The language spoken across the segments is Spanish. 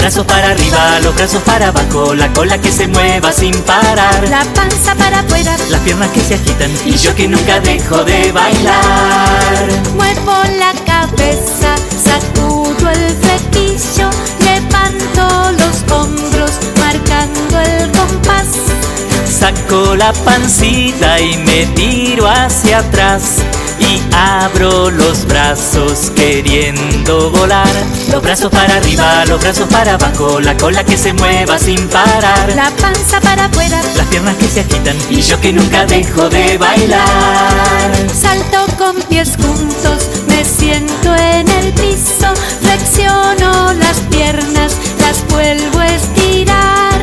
brazos para arriba, los brazos para abajo, la cola que se mueva sin parar. La panza para afuera, las piernas que se agitan y yo que nunca dejo de bailar. Muevo la cabeza, sacudo el flequillo, levanto los hombros, marcando el compás. Saco la pancita y me tiro hacia atrás y abro los brazos queriendo volar. Los brazos para arriba, los brazos para abajo, la cola que se mueva sin parar. La panza para afuera, las piernas que se agitan y yo que nunca dejo de bailar. Salto con pies juntos, me siento en el piso, flexiono las piernas, las vuelvo a estirar.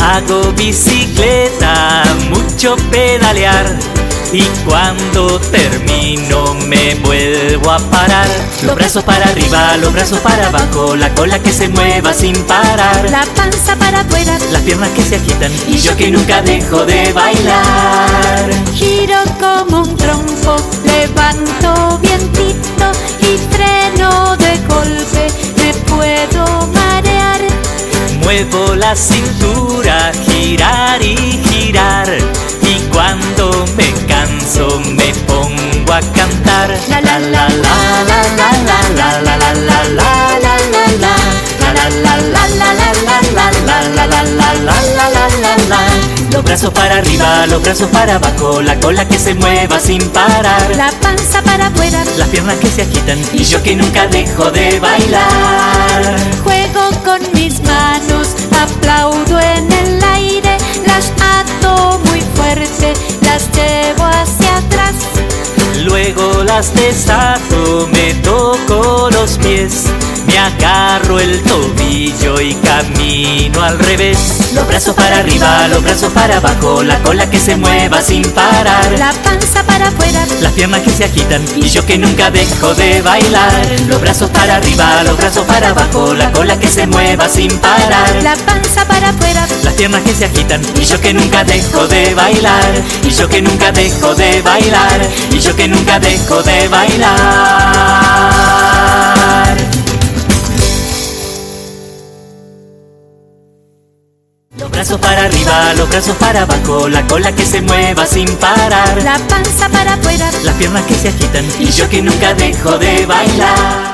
Hago bicicleta, mucho pedalear y cuando termino me vuelvo a parar. Los brazos para arriba, los brazos para abajo, la cola que se mueva sin parar. La panza para afuera, las piernas que se agitan y yo que nunca dejo de bailar. Giro como un trompo, levanto vientito y freno de golpe, me puedo marear. Muevo la cintura, girar y canso me pongo a cantar la la la la la la la la la la la la la la la la la la la los brazos para arriba, los brazos para abajo, la cola que se mueva sin parar. La panza para afuera, las piernas que se agitan y yo que nunca dejo de bailar. Juego con mis manos, aplaudo Luego las desato, me toco los pies, me agarro el tobillo y camino al revés. Los brazos para arriba, los brazos para abajo, la cola que se mueva sin parar. La panza para afuera, las piernas que se agitan y yo que nunca dejo de bailar. Los brazos para arriba, los brazos para abajo, la cola que se mueva sin parar. La panza para afuera, piernas que se agitan y yo que nunca dejo de bailar. Y yo que nunca dejo de bailar. Y yo que nunca dejo de bailar. Los brazos para arriba, los brazos para abajo, la cola que se mueva sin parar. La panza para afuera, las piernas que se agitan y yo que nunca dejo de bailar.